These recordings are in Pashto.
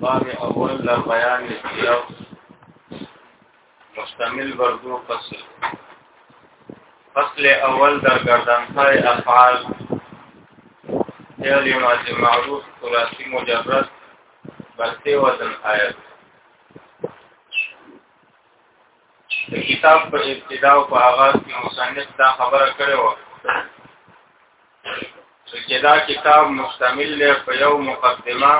باب اول در بیان یو مشتمل بر دو فصل فصل اول در گردنهای افعال فعل ماض معروف ثلاثی مجرد برته وزن آیت د کتاب په ابتدا او په آغاز کې مصنف دا خبره کړې و چې دا کتاب مشتمل دی په یو مقدمه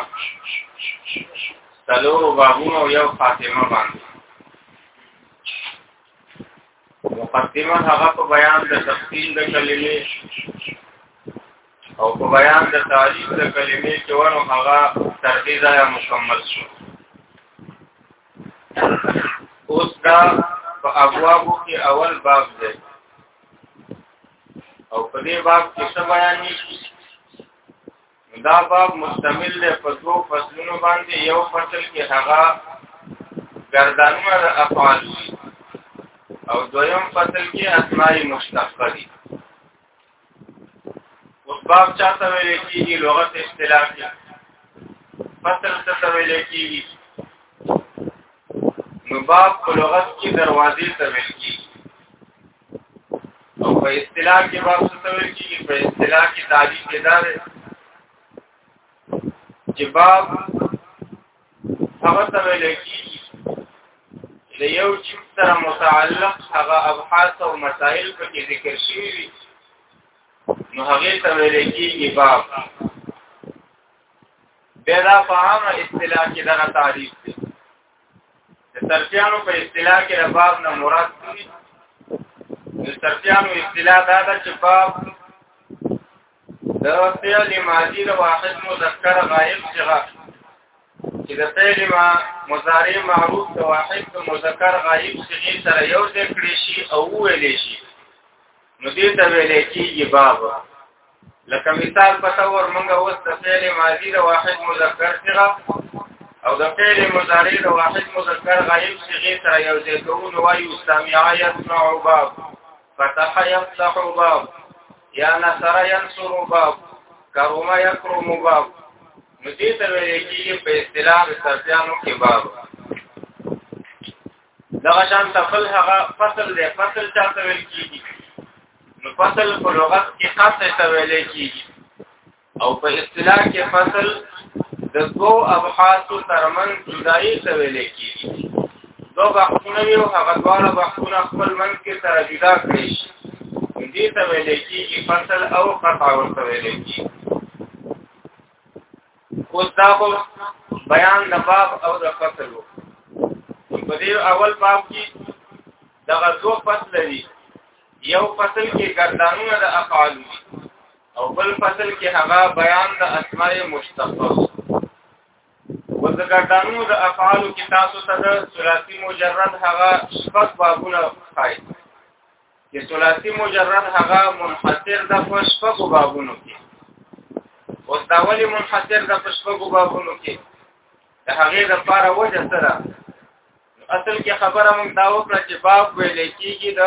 څلورو بابونو او یو خاتمه باندې مقدمه هغه په بیان د تفصیل د کلمې او په بیان د تعریف د کلمې کې ورو هغه تر دې ځایه مکمل شو اوس دا په ابوابو کې اول باب دی او په دې باب کې څه بیان نشي دا باب مشتمل دی په دوه فصلونو باندې یو فصل کې هغه گردانونه د افعال او دویم فصل کې اسماء مشتقه دي اوس باب چاته ویل کېږي لغت اصطلاح کې فصل څه ویل کېږي نو باب په لغت کې دروازې ته ویل کېږي او په اصطلاح کې به څه ویل کېږي په اصطلاح کې تعریف کې دا دی چې باب هغه ته ویل کېږي د یو چې سره متعلق هغه ابحاث او مسائل په کې ذکر شوي وي نو هغه ته ویل کېږي باب بیا دا په عامه اصطلاح کې دغه تعریف دی سرچانو په اصطلاح کې د باب نه مراد دي د سرچانو اصطلاح دا ده چې باب د فعل ماضی د واحد مذکر غائب څخه چې د فعل ما مضارع معروف د واحد مذکر غائب څخه سره یو ځای کړی شي او ویل شي نو دې ته ویل کېږي باب لکه مثال په تور موږ اوس د فعل ماضی د واحد مذکر صيغه او د فعل مضارع د واحد مذکر غایب صيغه سره یو ځای کوو نو وایو سامعا یسمع باب فتح یفتح باب یا نصر ينصر باب کرم یکرم باب نو دې ته ویل کېږي په اصطلاح د سرجانو کې باب دغه شان تفل هغه فصل دی فصل چا ته ویل کیږي نو فصل په لغت کې قطع ته ویل کیږي او په اصطلاح کې فصل د دوو ابحاثو ترمن جدایي ته ویل کیږي دو بحثونه یو هغه دواړه بحثونه خپل منځ کې سره جدا کړی شي دې ته ویل کیږي فصل او قطع ورته ویل کیږي اوس دا خو بیان د باب او د فصل وو په دې اول باب کې د غزو فصل دی یو فصل کې ګردانونه د افعال دي او بل فصل کې هغه بیان د اسماء مشتقه وز ګردانونو د افعال کې تاسو ته د ثلاثي مجرد هغه شپږ بابونه ښایي چې ثلاثي مجرد هغه منحصر د پښپګو بابونو کې او دا ولی منحصر د پښپګو بابونو کې د هغه د لپاره وجه سره اصل کې خبره مونږ دا وکړه چې باب ویل کېږي د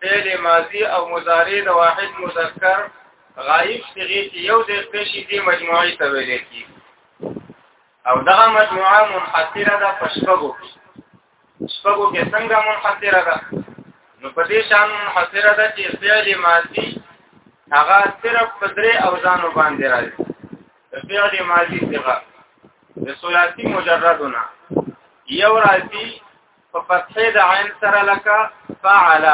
فعل ماضی او مضارع د واحد مذکر غایب صيغه چې یو د پېښې دی مجموعي ته ویل کېږي او دغه مجموعه منحصره ده پښپګو کې شپږو کې څنګه منحصره ده نو په دې شان منحصره ده چې فعل ماضي هغه صرف په درې اوزانو باندې راځي فعل ماضي صيغه د ثلاثي مجردونه یو راځي په فتحې د عین سره لکه فعل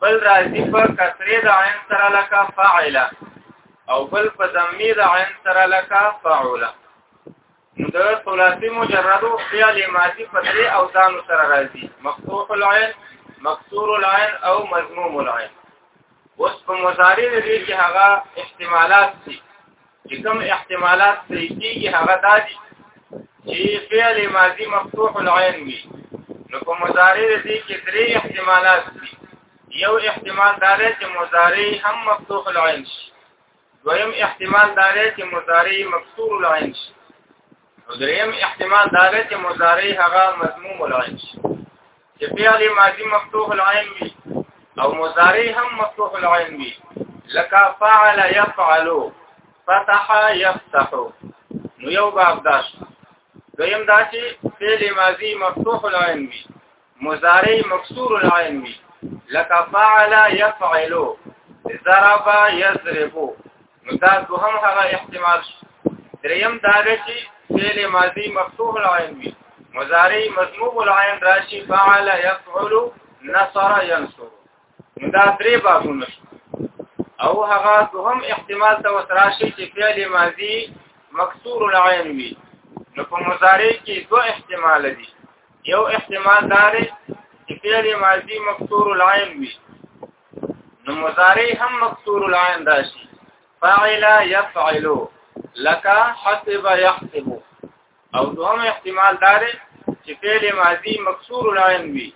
بل راځي په کسرې د عین سره لکه فاعل او بل په ضمې د عین سره لکه فاعل نو د ثلاثي مجرد فعل ماضي په درې او ځانو سره راځي مفتوح العين مکسور العين او مضموم العين اوس په مضارع دې کې هغه احتمالات دي چې کوم احتمالات صحیح کیږي هغه دا دي چې فعل ماضي مفتوح العين وي نو په مضارع دې کې درې احتمالات دي یو احتمال دا دی چې مضارع هم مفتوح العين شي دویم احتمال دا دی چې مضارع مکسور العين شي او دریم احتمال دا دی چې مضارع هغه مضموم العين شي چې فعل ماضی مفتوح العين وي او مضارع هم مفتوح العين وي لکه فعل يفعل فتح يفتح نو یو باب داش دویم دا چې فعل ماضی مفتوح العين وي مضارع مکسور العين وي لکه فعل يفعل ضرب يضرب نو دا دوهم هغه احتمال شو دریم دا دی چې فعل ماضی مفتوح العين وي مضارع مضموم العين راشي فعل يفعل نصر ينصر نو دا درې بابونه شو او هغه دوهم احتمال ته وتراشي چې فعل ماضی مکسور العين وي نو په مضارع کې دوه احتمال دي یو احتمال دار چې فعل ماضی مکسور العين وي نو مضارع هم مکسور العين راشي فاعل يفعل لك حسب يحسب او دوم احتمال دار چې فعل ماضی مکسور العين وي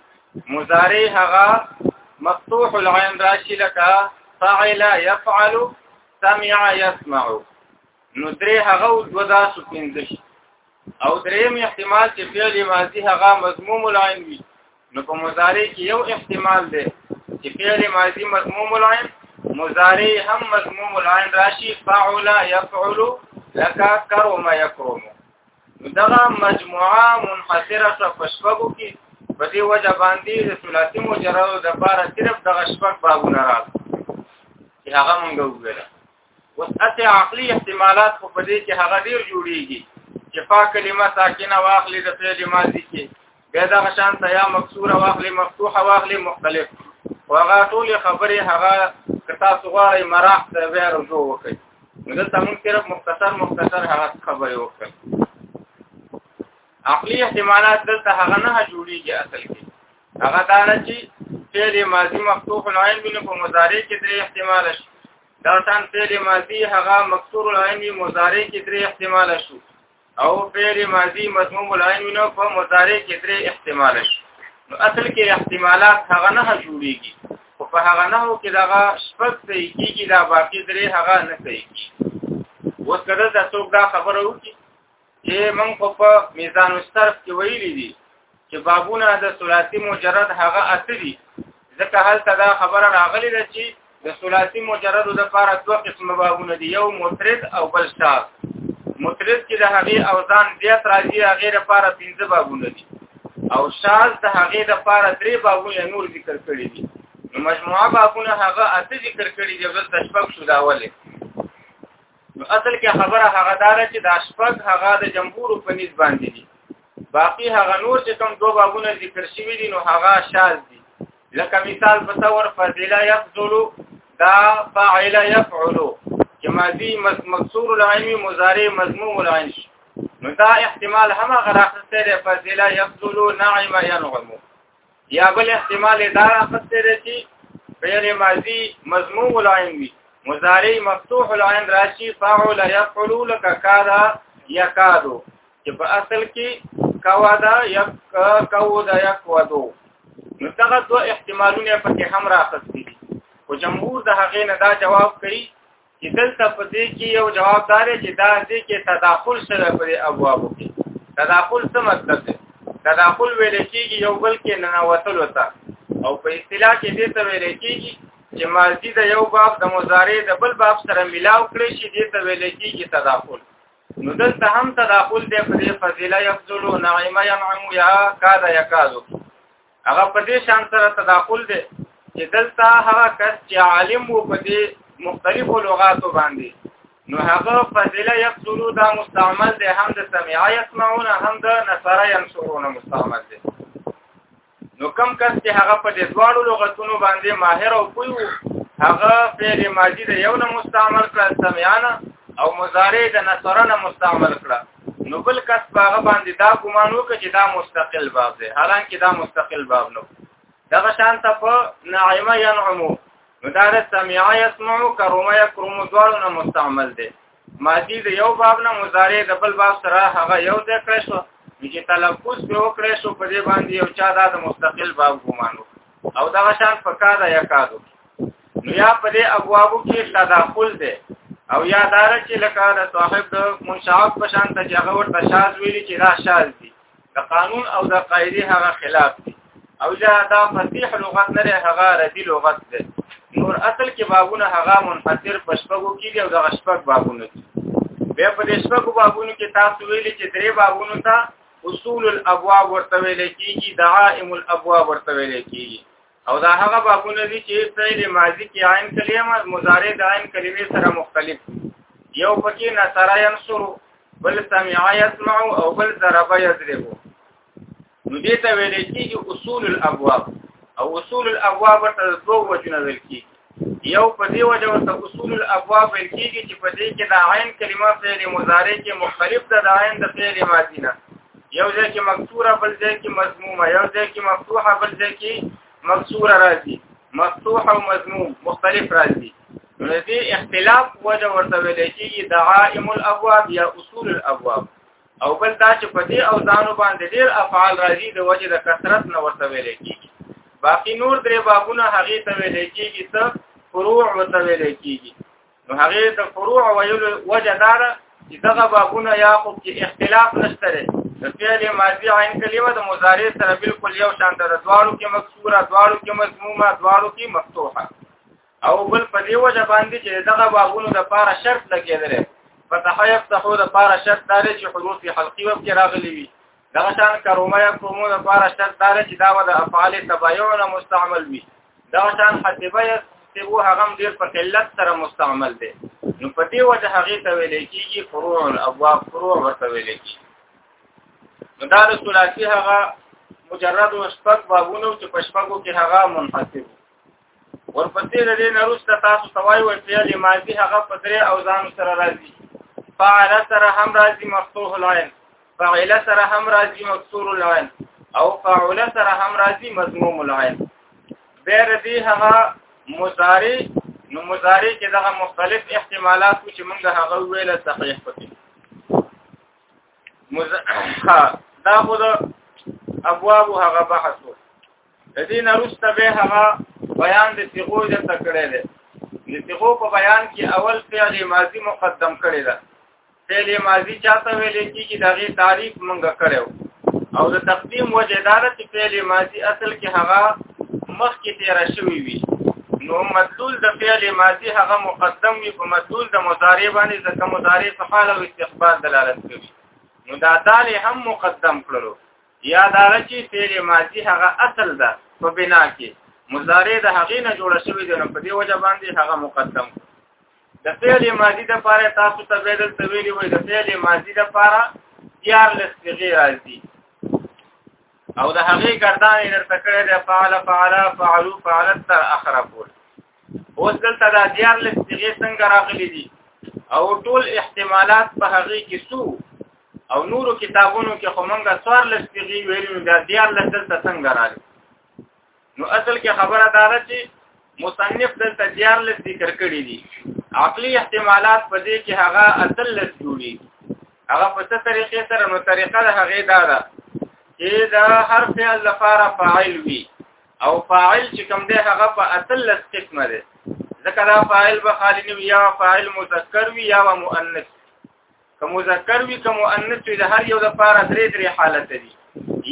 مضارع هغه مفتوح العين راشي لك فاعل يفعل سمع يسمع نو درې هغه دوه داسو پنځه او دریم احتمال چې فعل ماضی هغه مضموم العين وي نو په مضارع کې یو احتمال دی چې فعل ماضی مضموم العين مضارع هم مضموم العين راشي فعل يفعل لك كرم يكرم دغه مجموعه منحصره شو په شپږو کې په دې وجه باندې د ثلاثي مجرد د بار صرف دغه شپږ بابونه راځي چې هغه مونږ وګورئ وسعت عقلی احتمالات خو په دې کې هغه ډیر جوړیږي چې فا کلمه ساکنه واخلي د فعل ماضی کې بیا دا غشان ته یا مکسوره واخلي مفتوحه واخلي مختلف هغه ټول خبرې هغه کتا سوغړې مراح ته ویل رجوع وکړي دلته موږ صرف مختصر مختصر هغه خبرې وکړي عقلی احتمالات دلته هغه نه جوړیږي اصل کې هغه دا نه چې فعل ماضی مفتوح العين بنه په مضارع کې درې احتمال شي دا شان فعل ماضی هغه مکسور العین مضارع کې درې احتمال شو او فعل ماضی مضموم العین نو په مضارع کې درې احتمال شو نو اصل کې احتمالات هغه نه جوړيږي او په هغه نه کې دا شپږ صحیح کېږي دا باقي درې هغه نه صحیح کېږي اوس کله دا څوک دا خبره وکړي چې موږ په میزان الصرف کې ویلي دي چې بابونه د ثلاثي مجرد هغه اته دي ځکه هلته دا خبره راغلې ده چې د ثلاثي مجرد لپاره دوه قسم بابونه دي یو مطرد او بل شاذ مطرد کې د هغه اوزان زیات راځي هغه لپاره پنځه بابونه دي او شاذ د هغه لپاره درې بابونه نور ذکر کړی دي نو مجموعه بابونه هغه اته ذکر کړی دي بل تشبک شو دا ولې اصل کې خبره هغه دار چې دا شپږ هغه د جمهور په نسبت باندې دي باقی هغه نور چې کوم دوه بابونه ذکر شوی دي نو هغه شاذ دي لکه مثال په تور فضیلا یفضل دا فاعل یفعل چې ماضی مکسور العین مضارع مضموم العین نو دا احتمال هم غراخته ده فضیلا یفضل نعم ينعم یا بل احتمال دا راخسته دی چې فعل ماضی مضموم العين وي مضارع مفتوح العين راشي فعل يفعل لك كذا يكاد چې په اصل کې کوادا یک کودا یکودو نو دغه دوه احتمالونه پکې هم راخسته دي او جمهور د هغې نه دا جواب کوي چې دلته په دې کې یو جواب دار چې دا دې کې تداخل سره پر ابوابو کې تداخل څه مطلب دی تداخل ویل کېږي یو بل کې ننوتل وتا او په اصطلاح کې دې ته ویل کېږي چې ماضی د یو باب د مضارع د بل باب سره ملاو کړی شي دې ته ویل کېږي تداخل نو دلته هم تداخل دی په دې فضیله یفضل نعمه ينعم یا کاد یکادو هغه په دې شان سره تداخل دی چې دلته هغه کس چې عالم وو په دې مختلفو لغاتو باندې نو هغه فضله یقصرو دا مستعمل دی هم د سمع یسمعون هم د نصر ینصرون مستعمل دی نو کم کس چې هغه په دې دواړو لغتونو باندې ماهر او پوی وو هغه فعل ماضی د یو نه مستعمل کړ سمعانه او مضارع د نصرانه مستعمل کړه نو بل کس باغ باندې دا ګمان وکړي چې دا مستقل باب دی حالانکه دا مستقل باب نه دغه شان ته په نعیمه ينعمو نو دا د سمع يسمع کرم يكرم دوالو نه مستعمل دی ماضی د یو باب نه مضارع د بل باب سره هغه یو ځای کړی شو چې تلفظ به وکړی شو په دې باندې یو چا دا د مستقل باب ګمان وکړي او دا شان فقاده یا کادو نو یا په دې ابوابو کې تداخل دی او یا دار چې لکه د صاحب د منشعب په شان ته چې هغه ورته شاذ ویلي چې دا شاذ دي د قانون او د قاعده هغه خلاف دي او یا دا فصیح لغت نه هغه ردی لغت دی نور اصل کې بابونه هغه منحصر پښپغو کې دي او د غشپک بابونه دي بیا په دې شپږو بابونو کې تاسو ویلي چې درې بابونو ته اصول الابواب ورته ویل کیږي دعائم الابواب ورته ویل کیږي او دا هغه بابونه دي چې فعل ماضی کې عین کلمه مضارع د عین کلمې سره مختلف یو پکې نصر ينصر بل سمع يسمع او بل ضرب يضرب نو دې ته ویل کیږي اصول الابواب او اصول الابواب ته دوه وجنه ویل کیږي یو په دې وجه ورته اصول الابواب ویل کېږي چې په دې کې د عین کلمه فعل مضارع کې مختلف ده د عین د فعل ماضی نه یو ځای کې مکسوره بل ځای کې مضمومه یو ځای کې مفتوحه بل ځای کې مکسوره راځي مفتوح او مضموم مختلف راځي نو دې اختلاف وجه ورته ویل کېږي د عائم الابواب یا اصول الابواب او بل دا چې په دې اوزانو باندې ډېر افعال راځي د وجه د کثرت نه ورته ویل کېږي باقی نور درې بابونه هغه ته ویل کېږي څه فروع ورته ویل کېږي نو هغه د فروع ویلو وجه دار چې دغه بابونه یا خو کې اختلاف نشته لري د فعل ماضی عین کلمه د مضارع سره بالکل یو شان ده دواړو کې مکسوره دواړو کې مضمومه دواړو کې مفتوحه او بل په دې وجه باندې چې دغه بابونو د پاره شرط لګیدل فتح یفتحو د پاره شرط دار چې حروف حلقي وب کې راغلي وي دغه شان کرومه یکرومو د پاره شرط دار چې دا د افعال تبایعونه مستعمل وي دغه شان حسبه یستبو هغه ډیر په قلت سره مستعمل دي نو په دې وجه هغه ته ویل کېږي فروع ابواب فروع ورته ویل کېږي نو دا د ثلاثي هغه مجرد او شپږ بابونو چې په شپږو کې هغه منحصر ورپسې د دې نروسته تاسو توای وي فعل ماضي هغه په درې او ځان سره راځي فعل سره هم راځي مفتوح العين فعل سره هم راځي مكسور العين او فعل سره هم راځي مضموم العين بیر دې هغه مضارع نو مضارع کې دغه مختلف احتمالات چې موږ هغه ویل صحیح پکې مز... دا خو د ابواب هغه بحث د دې نرسته به هغه بیان د صيغو د تکړه ده د صيغو په بیان کې اول فعل ماضي مقدم کړي ده فعل ماضي چاته ویل کېږي دغه تعریف مونږ کړو او د تقدیم وجه دار چې فعل ماضي اصل کې هغه مخ کې تیر شوی وي نو مدلول د فعل ماضي هغه مقدم وي په مدلول د مضارع باندې ځکه مضارع په حال او استقبال دلالت کوي نو دا دال هم مقدم کړو یا دا چې فعل ماضی هغه اصل ده په بنا کې مضارع د هغې نه جوړ شوی دی نو په دې وجه باندې هغه مقدم د فعل ماضی د پاره تاسو ته ویل ته ویلي وي د فعل ماضی د پاره یار لسغه راځي او د هغې ګردان درته کړی د فعل فعل فعلوا فعلت تر اخره پورې اوس دلته دا دیار لس صيغه څنګه راغلي دي او ټول احتمالات په هغه کې سو او نورو کتابونو کې خمنګه څوار لس صيغه ویلو دا دیار لس دلته څنګه راغلي نو اصل کې خبره دا ده چې مصنف دلته دیار لس ذکر کړی دي عقلي احتمالات په دې کې هغه اصل لس جوړي هغه په څه طریقې سره نو طریقه د هغه دا ده چې دا هر فعل لپاره فاعل وي او فاعل چې کوم دی هغه په اتلس قسمه دی ځکه دا فاعل به خالی نه یا فاعل مذکر وي یا مؤنث که مذکر وي که مؤنث وي د هر یو د پاره درې درې حالت دي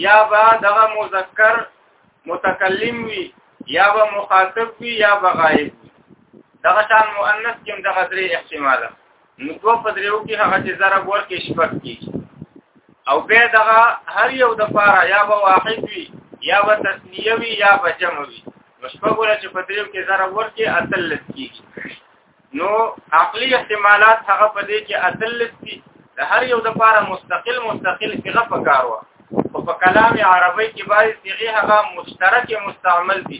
یا به دغه مذکر متکلم وي یا به مخاطب وي یا به غائب وي دغه شان مؤنث کې دغه درې احتمال نو دوه په دریو کې هغه چې ضرب ورکې شپږ کېږي او به دغه هر یو د پاره یا به واحد وي یا به تسنیه وي یا به جمع وي نو شپږ ولا چې په دریو کې ضرب ورکې اتلس کېږي نو عقلی احتمالات هغه په دې کې اتلس دي د هر یو د پاره مستقل مستقل صيغه پکار و او په کلام عربی کې باید صيغه هغه مشترک مستعمل دي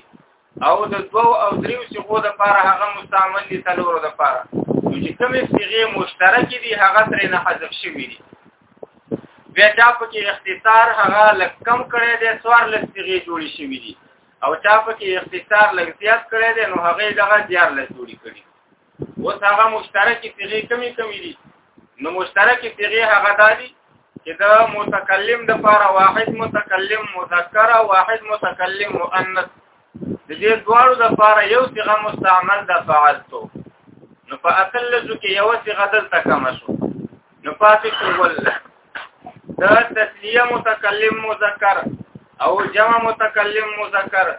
او د دوو او دریو صيغو د پاره هغه مستعمل دي تلورو د پاره چې کومې صيغې مشترکې دي هغه ترې نه حذف شوي دي بیا چا په کې اختصار هغه لکم کړي دي څوار لږ صيغې جوړې شوي دي او چا په کې اختصار لږ زیات کړي دي نو هغه دغه زیار لږ جوړې کړي اوس هغه مشترکې صيغې کمی کمی دي نو مشترکې صيغې هغه دالي چې دا متکلم د لپاره واحد متکلم مذکر او واحد متکلم مؤنث د دې دواړو د لپاره یو صيغه مستعمل د فعلتو نو په اصل لږ کې یو صيغه دلته کم شو نو پاتې کول دا تسلیه متکلم مذکر او جمع متکلم مذکر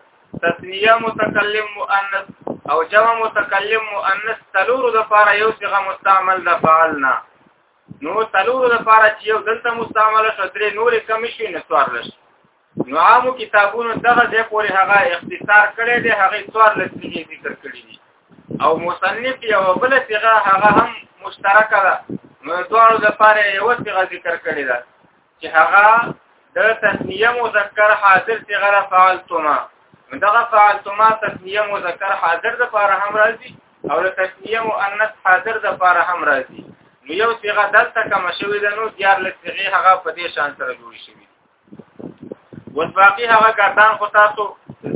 تسنیه متکلم مؤنث او جمع متکلم مؤنث تلور د فاره یو صيغه مستعمل د فعلنا نو تلور د فاره چې یو دلته مستعمل شو درې نورې کم شي نه څوار لشي نو عامو کتابونو دغه ځای پورې هغه اختصار کړی دی هغه څوار لسیږي ذکر کړی دي او مصنف یو بل صيغه هغه هم مشترکه ده نو دوه د فاره یو صيغه ذکر کړی ده چې هغه د تسنیه مذکر حاضر صغر فعلتما دغه فعلتما تسنیه مذکر حاضر د پاره هم راځي او د تسنیه مؤنث حاضر د پاره هم راځي نو یو صيغه دلته کوم شوی د نو دیار لسغه هغه په دې شان سره جوړ شوی وس باقی هغه کسان خو تاسو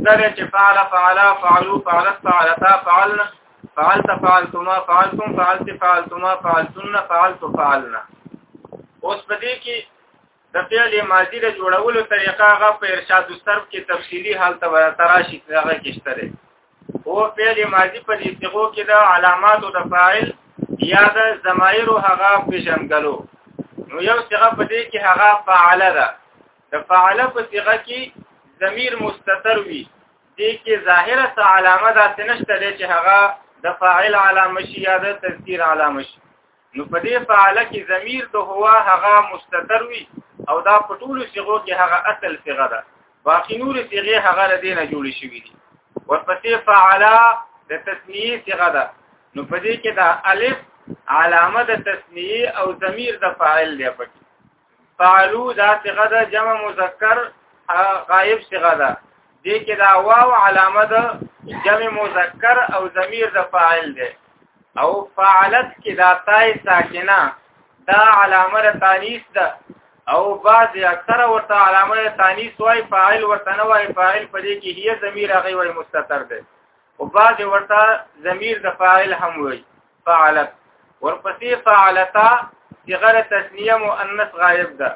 زره چې فعل فعل فعلوا فعلت فعلتا فعلنا فعلت فعلتما فعلتم فعلت فعلتما فعلتن فعلت فعلنا اوس په دې کې د فعل ماضی د جوړولو طریقه هغه په ارشاد الصرف کې تفصیلی حالت ور تراشی هغه کې شته او فعل ماضی په دې صيغو کې د علامات او د فاعل یا د ضمائر هغه پیژنګلو نو یو صيغه په دې کې هغه فعل ده د فعل په صيغه کې ضمیر مستتر وي دې کې ظاهره څه علامه داسې نشته دی چې هغه د فاعل علامه شي یا د تذکیر علامه شي نو په دې فعل کې ضمیر د هوا هغه مستتر وي او دا په ټولو صيغو کې هغه اصل صيغه ده باقي نور صيغې هغه له دې نه جوړې شوې دي ورپسې فعل د تسنیه صيغه ده نو په دې کې دا الف علامه د تسنیه او ضمیر د فاعل دی پکې فعلو دا صيغه ده جمع مذکر غائب صيغه ده دې کې دا واو علامه ده جمع مذکر او ضمیر د فاعل ده او فعلت کې دا تای ساکنه دا علامه د تانیث ده او بعض اکثر ورته علامه د تانیث وای فاعل ورته نه وای فاعل په دې کې هي ضمیر هغه وای مستتر ده او بعض ورته ضمیر د فاعل هم وای فعلت ورپسې فعلتا صغره تسنیه مؤنث غائب ده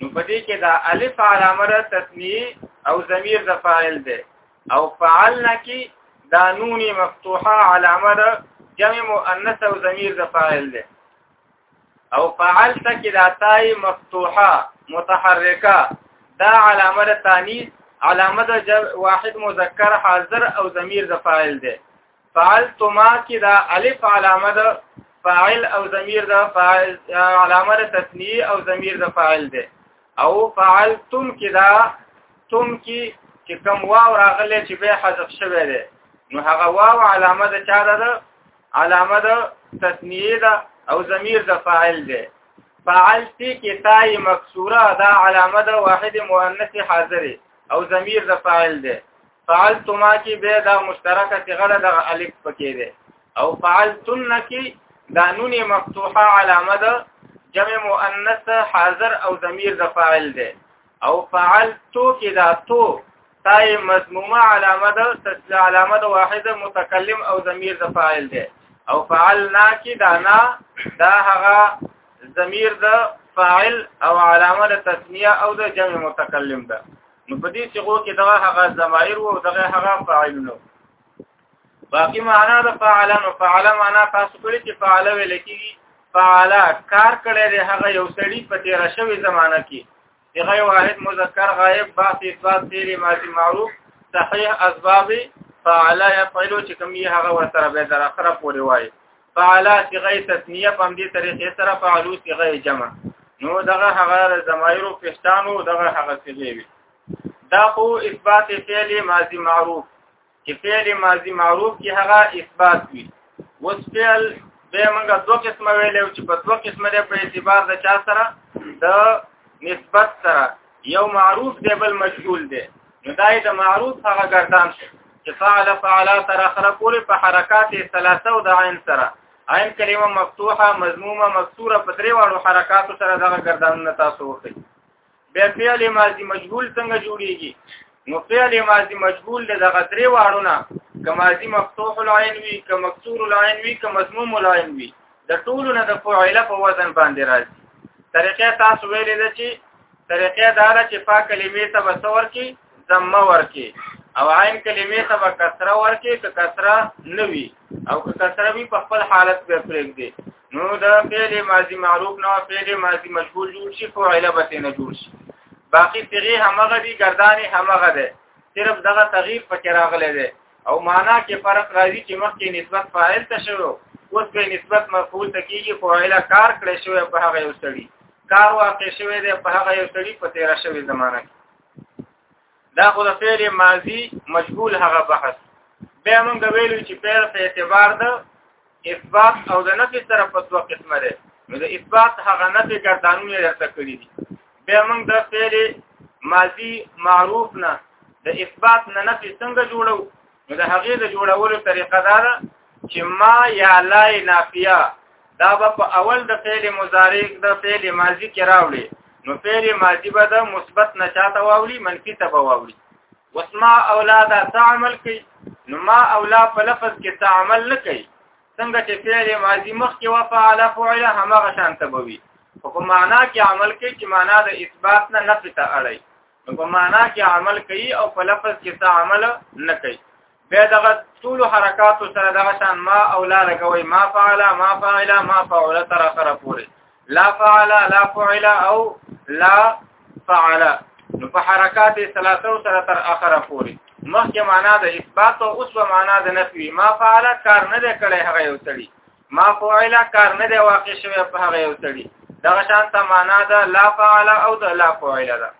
نو پدې کې دا الف علامه ده تسنیه او ضمیر د فاعل ده او فعلنا کې دا نون مفتوحه علامه ده جمع مؤنث او ضمیر د فاعل ده او فعلت کې دا تای مفتوحه متحرکه دا علامه ده تانیث علامه ده واحد مذکر حاضر او ضمیر د فاعل ده فعلتما کې دا الف علامه ده فاعل او ضمیر ده فاعل علامه ده تثنیه او ضمیر ده فاعل ده او فعلتم کې دا تم کې چې کوم واو راغلی چې به حذف شوی دی نو هغه واو علامه ده چا ده علامه ده تثنیه ده او ضمیر ده فاعل ده فعلتی کې تای مکسوره دا علامه ده واحد مؤنث حاضر او ضمیر ده فاعل ده فعلتما کې به دا مشترکه صيغه ده د الف پکې ده او فعلتن کې دا نون مفتوحه علامه ده جمع مؤنث حاضر او ضمیر د فاعل ده او فعلتو کې دا تو تای مضمومه علامه ده تسل علامه ده واحده متکلم او ضمیر د فاعل ده او فعلنا کې دا نا دا هغه ضمیر د فاعل او علامه د تسنیه او د جمع متکلم ده نو په دې صيغو کې دغه هغه ضمائر وو دغه هغه فاعلونه باقی معنا د فعل نو فعل معنا تاسو کړی چې فعل ویل کېږي فعل کار کړی دی هغه یو سړی په تیر شوی زمانہ کې هغه یو واحد مذکر غائب با صفات تیر ماضی معروف صحیح اسباب فعل یفعل چې کوم یې هغه ورسره به در اخره پورې وایي فعلا صيغه تثنيه په دې طریقې سره فعلو صيغه جمع نو دغه هغه زمایرو پښتانو دغه هغه صيغه وي دا خو اثبات فعل ماضی معروف چې فعل ماضی معروف کې هغه اثبات وي وس فعل به موږ دوه قسمه ویلو چې په دوه قسمه لري په اعتبار د چا سره د نسبت سره یو معروف دی بل مشغول دی نو دای د معروف هغه ګردان شي چې فعل فعل تر اخره پورې په حرکات ثلاثه او د عین سره عین کلمه مفتوحه مضمومه مکسوره په درې واړو حرکات سره دغه ګردانونه تاسو وکړي بیا فعل ماضی مجهول څنګه جوړیږي نو فعل ماضی مجهول دغه درې واړو نه کماضی مفتوح العین وی کمکسور العین وی کمضموم العین وی د ټولو نه د فعل په وزن باندې راځي طریقه تاسو ویلې ده چې طریقه دا ده چې پاک کلمې ته بسور کې ضمه ورکې او عین کلمې ته به کسره ورکې که کسره نه وي او که کسره وي په خپل حالت به پرېږدي نو د فعل ماضی معروف نه فعل ماضی مشغول جوړ شي فعل به نه جوړ شي باقي صيغه همغه دي گرداني همغه ده صرف دغه تغییر پکې راغلی دی او معنا کې فرق راځي چې مخکې نسبت فاعل ته شوی اوس به نسبت مفعول ته کیږي خو علا کار کړی شوی په هغه یو سړي کار واقع شوی دی په هغه یو سړي په تیر شوی زمانہ کې دا خو د فعل ماضی مجهول هغه بحث به موږ ویلو چې فعل په اعتبار د اثبات او د نفي سره په دوه قسمه ده نو د اثبات هغه نفي ګردانونه درته کړی دي بیا موږ د فعل ماضی معروف نه د اثبات نه نفي څنګه جوړو نو د هغې د جوړولو طریقه دا ده چې ما یا لا نافیه دا به په اول د فعل مضارع د فعل ماضی کې راوړي نو فعل ماضی به د مثبت نشاته واوړي منفي ته به واوړي وسما اولا دا تعمل کوي نو ما اولا په لفظ کې تعمل نه کوي څنګه چې فعل ماضی مخکې و فعل فعل همغه شان تبوي خو په معنا کې عمل کوي چې معنا د اثبات نه نفي ته اړي نو په معنا کې عمل کوي او په لفظ کې تعمل نه کوي بیا دغه ټول حرکات سره دغه شان ما او لا لګوي ما فعل ما فعل ما فعل تر اخره پورې لا فعل لا فعل او لا فعل نو په حرکات ثلاثه سره تر اخره پورې مخکې معنا د اثبات او اوس په معنا د نفي ما فعل کار نه دی کړی هغه یو تړي ما فعل کار نه دی واقع شوی په هغه یو تړي دغه شان ته معنا د لا فعل او د لا فعل ده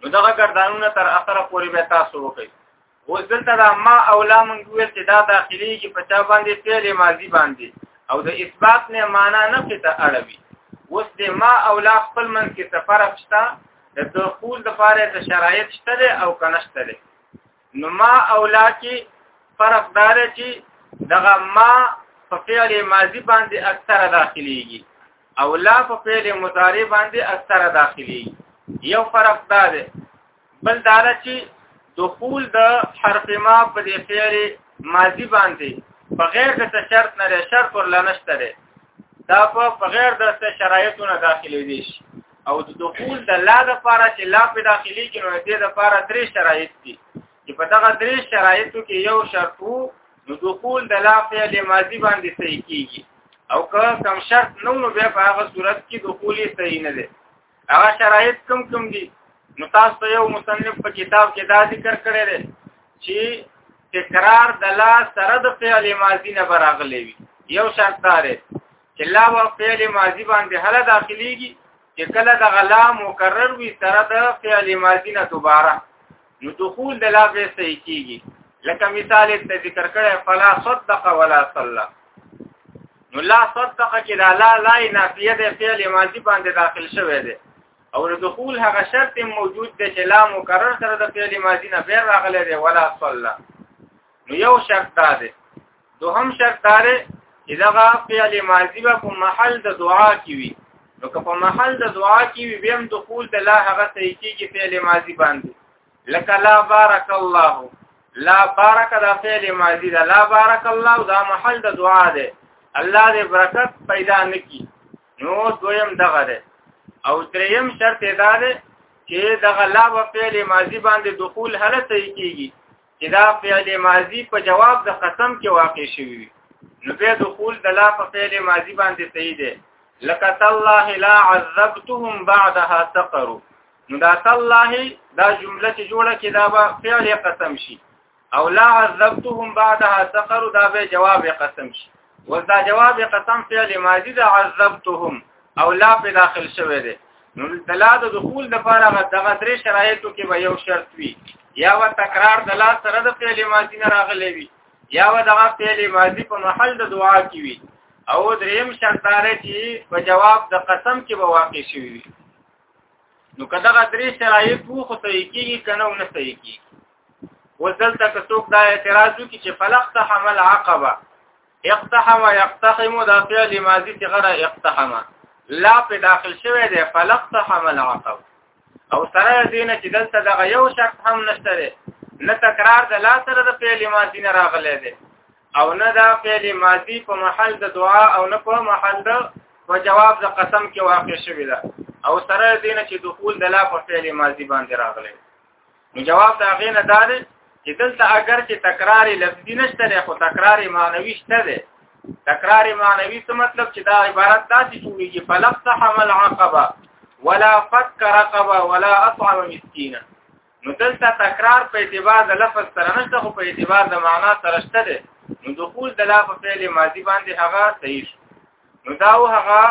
نو دغه ګردانونه تر اخره پورې به تاسو وکړي اوس دلته دا ما اولا مونږ ویل چې دا داخلي کې په چا باندې فعل ماضي باندې او د اثبات نه معنا نه پته اړوي اوس د ما اولا خپل من کې سفر افشتا د دخول د فارې د شرایط شته او کنه شته نو ما او لا کې فرق دار چې دغه ما په فعل ماضی باندې اکثره داخليږي او لا په فعل مضارع باندې اکثره داخليږي یو فرق دا دی بل دا چې دخول د حرف ما په دې فعل ماضی باندې بغیر د شرط نه شرط ورلنشته دی دا په بغیر د شرایطو نه داخلي دي شي او د دخول د لا د پاره چې لا په داخلي کې نو دې د پاره درې شرایط دي چې په دغه درې شرایطو کې یو شرط وو نو دخول د لا فعل ماضي باندې صحیح کیږي او که کم شرط نو نو بیا په هغه صورت کې دخول صحیح نه دی هغه شرایط کم کم دي نو تاسو یو مصنف په کتاب کې دا ذکر کړی دی چې تکرار د لا سره د فعل ماضي نه براغلی وي یو شرط دی چې لا و فعل ماضی باندې هله داخليږي چې کله د غلا مکرر وي سره د فعل ماضی نه دوباره نو دخول د لا به صحیح کیږي لکه مثال ته ذکر کړه فلا صدق ولا صلى نو لا صدق کې دا لا لا نافیه د فعل ماضی باندې داخل شوی دی او د دخول هغه شرط موجود دی چې لا مکرر سره د فعل ماضی نه بیر راغلی دی ولا صلى نو یو شرط دا دی دوهم شرط دا دی چې دغه فعل ماضی به په محل د دعا کې وي نو که په محل د دعا کې وي بیا هم دخول د لا هغه صحیح کېږي فعل ماضی باندې لکه لا بارک الله لا بارک دا فعل ماضی دا لا بارک الله دا محل د دعا دی الله دې برکت پیدا نکي نو دویم دغه دی او دریم شرط دا دی چې دغه لا په فعل ماضی باندې دخول هله صحیح کېږي چې دا فعل ماضی په جواب د قسم کې واقع شوی نو به دخول د لا په فعل ماضی باندې صحیح دی لکه تالله لا عذبتهم بعدها سقروا نو دا تالله دا جمله چې جوړه کې دا به فعل قسم شي او لا عذبتهم بعدها سقروا دا به جواب قسم شي ودا جواب قسم فعل ماضی د عذبتهم او لا په داخل شوه دی نو دلا د دخول د پاره غ دغه درې شرایطو کې به یو شرط وي یا و تکرار د لا سره د فعل ماضی نه راغلی وي یا و دغه فعل ماضی په محل د دعا کې وي او دریم شرط دار چې په جواب د قسم کې به واقع شي نو کداغه درې شرایط وو خو ته یې کېږي کنه ونه ته یې کېږي وزلته که څوک دا اعتراض وکړي چې فلقت حمل عقبه اقتحم يقتحم دا فعل ماضي صغر اقتحم لا په داخل شوی دی فلقت حمل عقب او سره دینه چې دلته دغه یو شرط هم نشته دی نه تکرار د لا سره د فعل ماضي نه راغلی دی او نه دا فعل ماضي په محل د دعا او نه په محل د په جواب د قسم کې واقع شوی ده او سره دینه چې دخول د لا په فعل ماضي باندې راغلی نو جواب دا غینه دا دی چې دلته اگر چې تکرار لفظي نشته نه خو تکرار معنوي شته دی تکرار معنوي څه مطلب چې دا عبارت داسې جوړیږي فلقت حمل عقبه ولا فك رقبه ولا اطعم مسكينا نو دلته تکرار په اعتبار د لفظ سره نشته خو په اعتبار د معنا سره شته دی نو دخول د لا په فعل ماضي باندې هغه صحیح نو دا هغه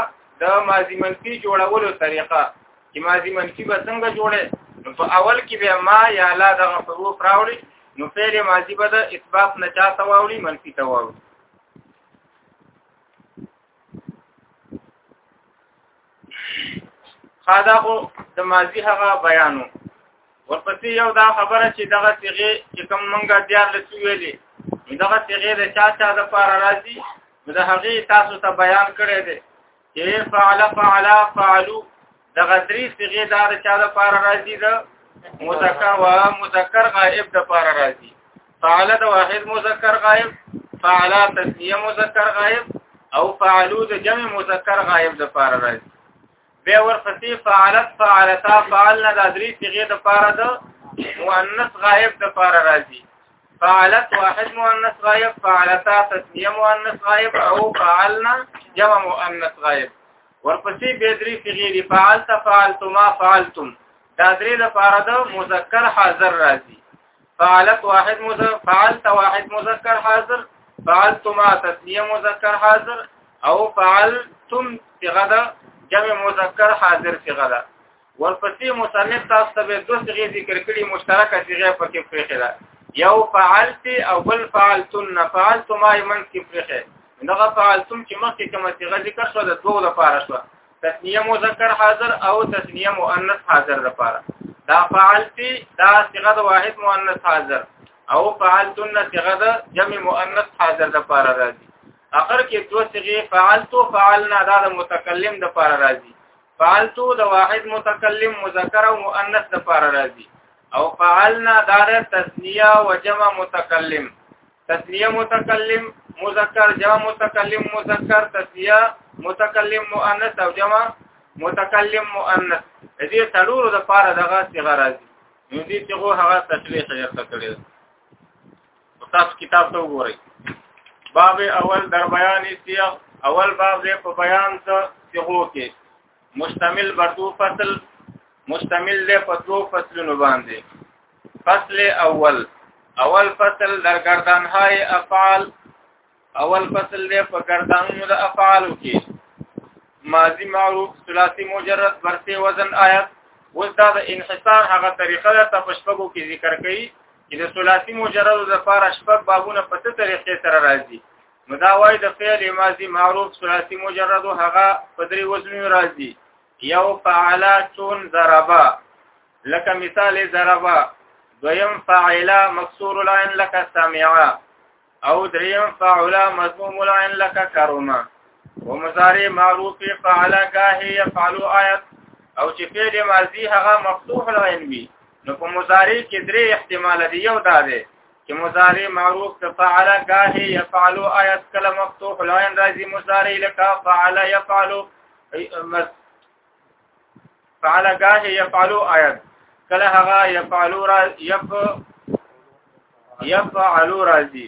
د ماضی منفي جوړولو طریقه چې ماضی منفي به څنګه جوړه نو په اول کې به ما یا لا د حروف راوړي نو فعل ماضی به د اثبات نه چا تواولي منفي تواولي خادا خو د ماضی هغه بیانو ورپسې یو دا خبره چې دغه صيغه چې کوم منګه دیار لسی ویلې دغه صيغه د چا چا د پار راځي د هغه تاسو ته بیان کړی دی چې فعل فعل فعلو دغه درې صيغه دا د چا د پار راځي د مذکر و مذکر غائب د پار راځي فعل د واحد مذکر غائب فعل تسنیه مذکر غائب او فعلو د جمع مذکر غائب د پاره راځي به ورپسې فعلت فعلتا فعلنا د درې صيغه د پاره د مؤنث غائب د پاره راځي فعلت واحد مؤنث غائب فعلتا تسنیه مؤنث غائب او فعلنا جمع مؤنث غائب ورپسې به درې صيغه دي فعلت فعلتما فعلتم دا درې د پاره د مذکر حاضر راځي فعلت واحد مذکر فعلت واحد مذکر حاضر فعلتما تسنیه مذکر حاضر او فعلتم صيغه ده جمع مذکر حاضر صيغه ده ورپسې مصنف تاسو ته دوه صيغې ذکر کړي مشترکه صيغه پکې پرېخې ده یو فعلت او بل فعلتن فعلتما یمن کې پرېخې دغه فعلتم چې مخکې کومه صيغه ذکر شو د دوه لپاره شو تسنیه مذکر حاضر او تسنیه مؤنث حاضر لپاره دا فعلتی دا صيغه د واحد مؤنث حاضر او فعلتن صيغه د جمع مؤنث حاضر لپاره راځي اخر کې دوه صيغه فعلتو فعلنا دا د متکلم لپاره راځي فعلتو د واحد متکلم مذکر او مؤنث لپاره راځي او فعلنا دا د تسنیه او جمع متکلم تسنیه متکلم مذکر جمع متکلم مذکر تسنیه متکلم مؤنث او جمع متکلم مؤنث دې څلورو د پاره دغه صيغه راځي نو دې صيغه هغه تشریح درته کړې تاسو کتاب ته وګورئ باب اول در بیان صيغ اول باب دې په بیان څه صيغو کې مشتمل بردو فصل مشتمل له پتو فصلونو باندې فصل اول اول فصل در گردان های افعال اول فصل له په گردانونو د افعالو کې ماضی معروف ثلاثی مجرد ورته وزن آیات اوس دا د انحصار هغه طریقه ده چې په شپږو کې ذکر کړي چې د ثلاثي مجرد د لپاره شپږ بابونه په څه طریقې سره راځي نو دا وای د فعل ماضی معروف ثلاثی مجرد هغه په درې وزنونو راځي یو فعلاتون ضربا لکه مثال ضربا دویم فاعلا مکسور العين لك سامعا او دریم فاعلا مضموم العين لك كرما ومضارع معروف فاعلا گاهي يفعل آیت او چې فعل ماضی هغه مفتوح العين وي نو په مضارع کې درې احتمال دی یو دا دی چې مضارع معروف د فعل گاه يفعل آیت کله مفتوح العين راځي مضارع لك فعل يفعل فعل گاه يفعل آیت کله هغه يفعل را يف يفعل راځي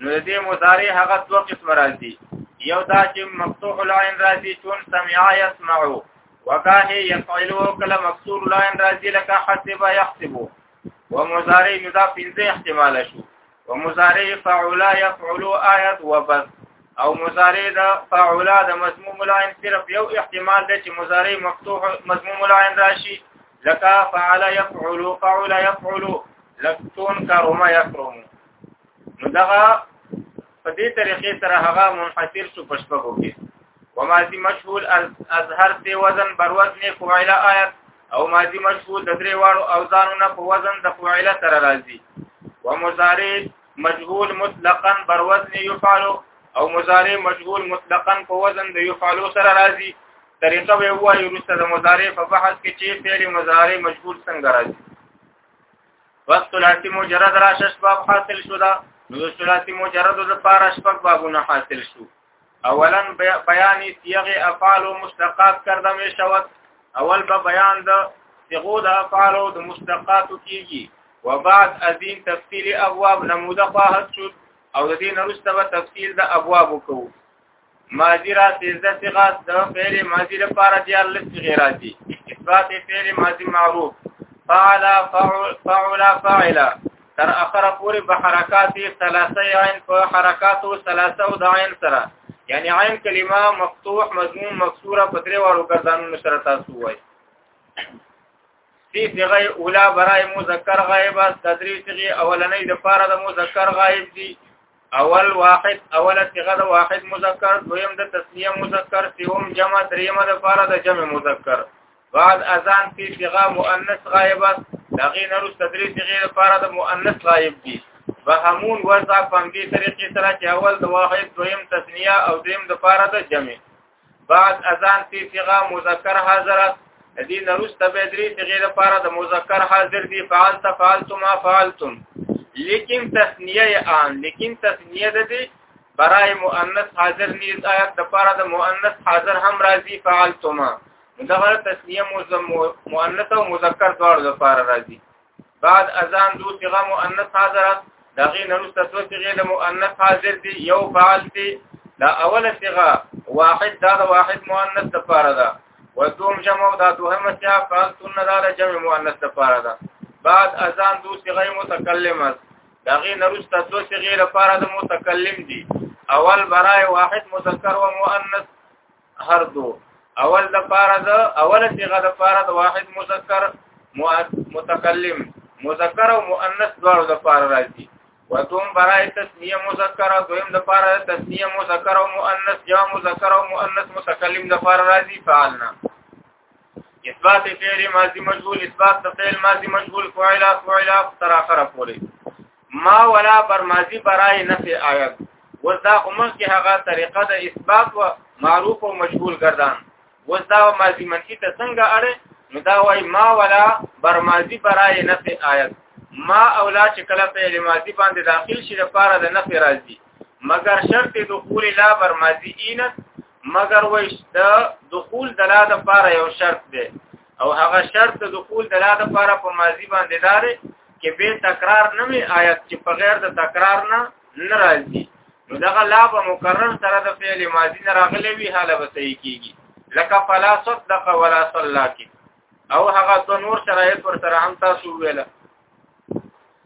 نو د دې مضارع هغه دوه قسم راځي یو دا چې مفتوح العين راځي چون سمع يسمع وکاه يفعل کله مکسور العين راځي لکه حسب يحسب ومضارع نو دا پنځه احتمال شو ومضارع فعل يفعل آيات وبس او مضارع دا فعل د مضموم العين صرف یو احتمال دی چې مضارع مفتوح مضموم العين راشي لکه فعل يفعل فعل يفعل لکتون کرم يكرم نو دا په دې طریقې سره هغه منحصر شو پښتو کې وما ذي مشهول اظهر دی وزن بر وزن فعل آیت او ما ذي مشهول د درې واړو اوزانونه په وزن د فعل سره راځي ومضارع مجهول مطلقا بر وزن يفعل او مضارع مجهول مطلقا په وزن د يفعل سره راځي طریقه وی وایو رسته د مضارع په بحث کې چې فعل مضارع مجهول څنګه راځي وقت ثلاثي مجرد را شش باب حاصل شو دا نو ثلاثي مجرد د پاره شپږ بابونه حاصل شو اولا بیان صيغ افعال او مشتقات کردم شوت اول به بیان د صيغو د افعال او د مشتقات کیږي وبعد ازین تفصیل ابواب نموده خواهد شد او د دې نرسته به تفصیل د ابواب وکړو ماضی را سیزده صغه د فعل ماضی لپاره دی الله صغه راځي اثبات فعل ماضی معروف فعل فعل فعل فعل تر اخره پوری به حرکات ثلاثه عین په حرکات او ثلاثه او د عین سره یعنی عین کلمه مفتوح مضموم مکسوره په درې وارو ګردانونو سره تاسو وایي سی صغه اوله برای مذکر غایب است درې صغه اولنې د پاره د مذکر غایب دي اول واحد اوله صيغه د واحد مذکر دویم د تسنیه مذکر سیوم جمع دریمه د فاره د جمع مذکر بعد اذان فی صيغه مؤنث غائبه دغه نرو تدریس غیر فاره د مؤنث غائب دي فهمون وضع په دې طریقې سره چې اول د واحد دویم تسنیه او دریم د فاره د جمع بعد اذان فی صيغه مذکر حاضر دې نرست به درې صيغه لپاره د مذکر حاضر دی فعل تفعلتم فعلتم لیکن تسنیه آن لیکن تسنیه د دې برای مؤنث حاضر نیز آیات د لپاره د مؤنث حاضر هم راځي فعلتم دغه تسنیه مؤنث او مذکر دواړو لپاره راځي بعد اذان دو صيغه مؤنث حاضره دا غي نرست تو صيغه د مؤنث حاضر دي یو فعل دي دا اوله صيغه واحد دا د واحد مؤنث د پاره ده ودوم جمع دا دوهمه صيغه فعل تن دا د جمع مؤنث د پاره ده بعد اذان دو صيغه متکلمه دا غي نرست تو صيغه لپاره د متکلم دي اول برای واحد مذکر و مؤنث هر دو اول د پاره د اول صيغه د پاره د واحد مذکر متکلم مذکر او مؤنث دواړو د پاره راځي وتوم برای تسنیه مذکر او دویم د پاره تسنیه مذکر او مؤنث یا مذکر او مؤنث متکلم د پاره راځي فعلنا اثبات فعل ماضی مجهول اثبات فعل ماضی مجهول فاعل فاعل تر اخره پورې ما ولا بر ماضی برای نفی آیت وزدا عمر کې هغه طریقه د اثبات و معروف او مشغول ګردان وزدا ماضی منفی ته څنګه اړه نو دا وای ما ولا بر ماضی برای نفی آیت ما اولا چې کله فعل ماضی باندې داخل شي لپاره د نفی راځي مگر شرط دخول لا بر ماضی اینت مگر وای د دخول دلاله لپاره یو شرط دی او هغه شرط د دخول د لا لپاره په ماضی باندې دار کې به تکرار نه می آیت چې په غیر د تکرار نه ناراضي نو دغه لا به مکرر سره د فعل ماضی نه راغلی وي حاله به صحیح کیږي لکه فلا صدق ولا صلى او هغه د نور شرایط پر سره هم تاسو ویل